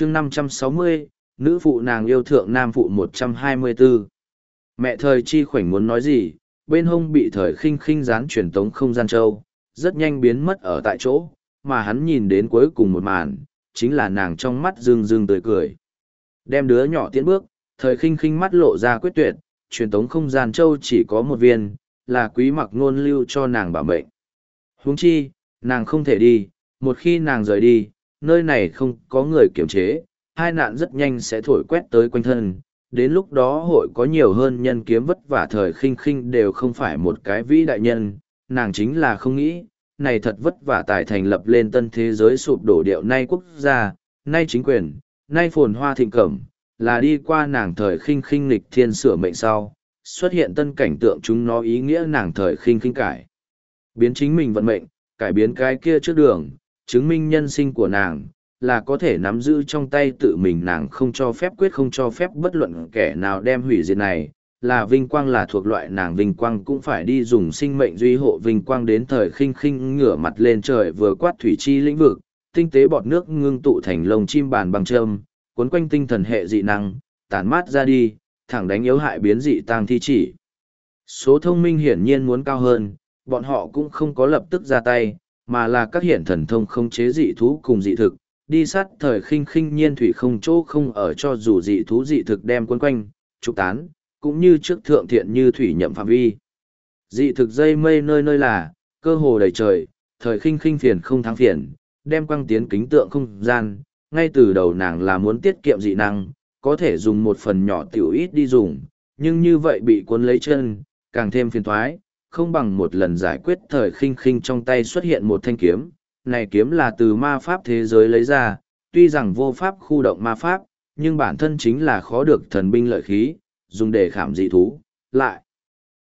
chương 560, nữ phụ nàng yêu thượng nam phụ 124. Mẹ thời chi khoảnh muốn nói gì, bên hông bị thời khinh khinh dán truyền tống không gian châu, rất nhanh biến mất ở tại chỗ, mà hắn nhìn đến cuối cùng một màn, chính là nàng trong mắt rưng rưng tươi cười. Đem đứa nhỏ tiến bước, thời khinh khinh mắt lộ ra quyết tuyệt, truyền tống không gian châu chỉ có một viên, là quý mặc ngôn lưu cho nàng bảo mệnh. huống chi, nàng không thể đi, một khi nàng rời đi, nơi này không có người kiểm chế, hai nạn rất nhanh sẽ thổi quét tới quanh thân. Đến lúc đó hội có nhiều hơn nhân kiếm vất vả thời khinh khinh đều không phải một cái vĩ đại nhân, nàng chính là không nghĩ, này thật vất vả tài thành lập lên tân thế giới sụp đổ điệu nay quốc gia, nay chính quyền, nay phồn hoa thịnh cẩm, là đi qua nàng thời khinh khinh lịch thiên sửa mệnh sau, xuất hiện tân cảnh tượng chúng nó ý nghĩa nàng thời khinh khinh cải. Biến chính mình vận mệnh, cải biến cái kia trước đường, chứng minh nhân sinh của nàng, là có thể nắm giữ trong tay tự mình nàng không cho phép quyết không cho phép bất luận kẻ nào đem hủy diệt này, là vinh quang là thuộc loại nàng vinh quang cũng phải đi dùng sinh mệnh duy hộ vinh quang đến thời khinh khinh ngửa mặt lên trời vừa quát thủy chi lĩnh vực, tinh tế bọt nước ngưng tụ thành lồng chim bàn bằng châm, cuốn quanh tinh thần hệ dị năng, tản mát ra đi, thẳng đánh yếu hại biến dị tăng thi chỉ. Số thông minh hiển nhiên muốn cao hơn, bọn họ cũng không có lập tức ra tay, mà là các hiện thần thông không chế dị thú cùng dị thực, đi sát thời khinh khinh nhiên thủy không chỗ không ở cho dù dị thú dị thực đem quân quanh, trục tán, cũng như trước thượng thiện như thủy nhậm phạm vi. Dị thực dây mây nơi nơi là, cơ hồ đầy trời, thời khinh khinh phiền không thắng phiền, đem quăng tiến kính tượng không gian, ngay từ đầu nàng là muốn tiết kiệm dị năng, có thể dùng một phần nhỏ tiểu ít đi dùng, nhưng như vậy bị cuốn lấy chân, càng thêm phiền thoái, không bằng một lần giải quyết thời khinh khinh trong tay xuất hiện một thanh kiếm, này kiếm là từ ma pháp thế giới lấy ra, tuy rằng vô pháp khu động ma pháp, nhưng bản thân chính là khó được thần binh lợi khí, dùng để khảm dị thú, lại.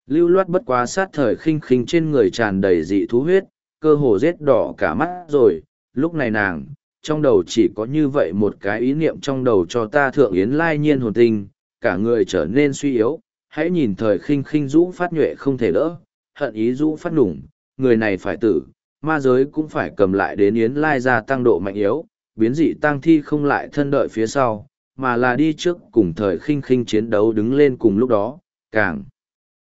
Lưu loát bất quá sát thời khinh khinh trên người tràn đầy dị thú huyết, cơ hồ rết đỏ cả mắt rồi, lúc này nàng, trong đầu chỉ có như vậy một cái ý niệm trong đầu cho ta thượng yến lai nhiên hồn tinh, cả người trở nên suy yếu, hãy nhìn thời khinh khinh rũ phát nhuệ không thể đỡ, hận ý rũ phát nủng, người này phải tử, ma giới cũng phải cầm lại đến yến lai ra tăng độ mạnh yếu, biến dị tăng thi không lại thân đợi phía sau, mà là đi trước cùng thời khinh khinh chiến đấu đứng lên cùng lúc đó, càng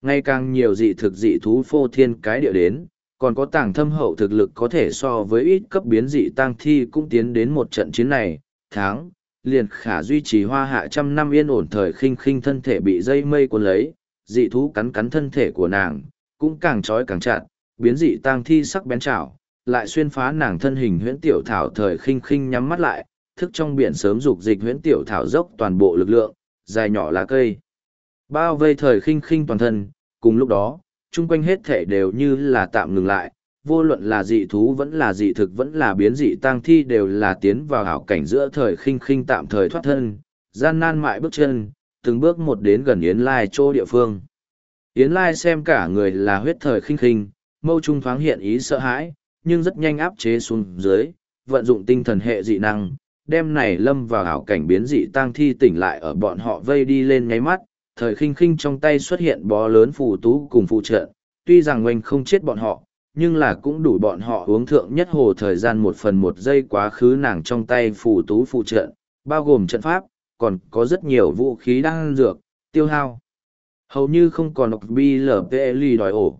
ngày càng nhiều dị thực dị thú phô thiên cái địa đến, còn có tàng thâm hậu thực lực có thể so với ít cấp biến dị tăng thi cũng tiến đến một trận chiến này, tháng, liền khả duy trì hoa hạ trăm năm yên ổn thời khinh khinh thân thể bị dây mây cuốn lấy, dị thú cắn cắn thân thể của nàng, cũng càng trói càng chặt, biến dị tăng thi sắc bén chảo, lại xuyên phá nàng thân hình huyễn tiểu thảo thời khinh khinh nhắm mắt lại, thức trong biển sớm dục dịch huyễn tiểu thảo dốc toàn bộ lực lượng, dài nhỏ lá cây. Bao vây thời khinh khinh toàn thân, cùng lúc đó, chung quanh hết thể đều như là tạm ngừng lại, vô luận là dị thú vẫn là dị thực vẫn là biến dị tang thi đều là tiến vào hảo cảnh giữa thời khinh khinh tạm thời thoát thân, gian nan mại bước chân, từng bước một đến gần Yến Lai chỗ địa phương. Yến Lai xem cả người là huyết thời khinh khinh, mâu trung thoáng hiện ý sợ hãi, nhưng rất nhanh áp chế xuống dưới, vận dụng tinh thần hệ dị năng, đem này lâm vào hảo cảnh biến dị tang thi tỉnh lại ở bọn họ vây đi lên nháy mắt, thời khinh khinh trong tay xuất hiện bó lớn phù tú cùng phụ trợ, tuy rằng oanh không chết bọn họ, nhưng là cũng đủ bọn họ uống thượng nhất hồ thời gian một phần một giây quá khứ nàng trong tay phù tú phụ trợ, bao gồm trận pháp, còn có rất nhiều vũ khí đang dược, tiêu hao. Hầu như không còn độc bi lở đòi ổ.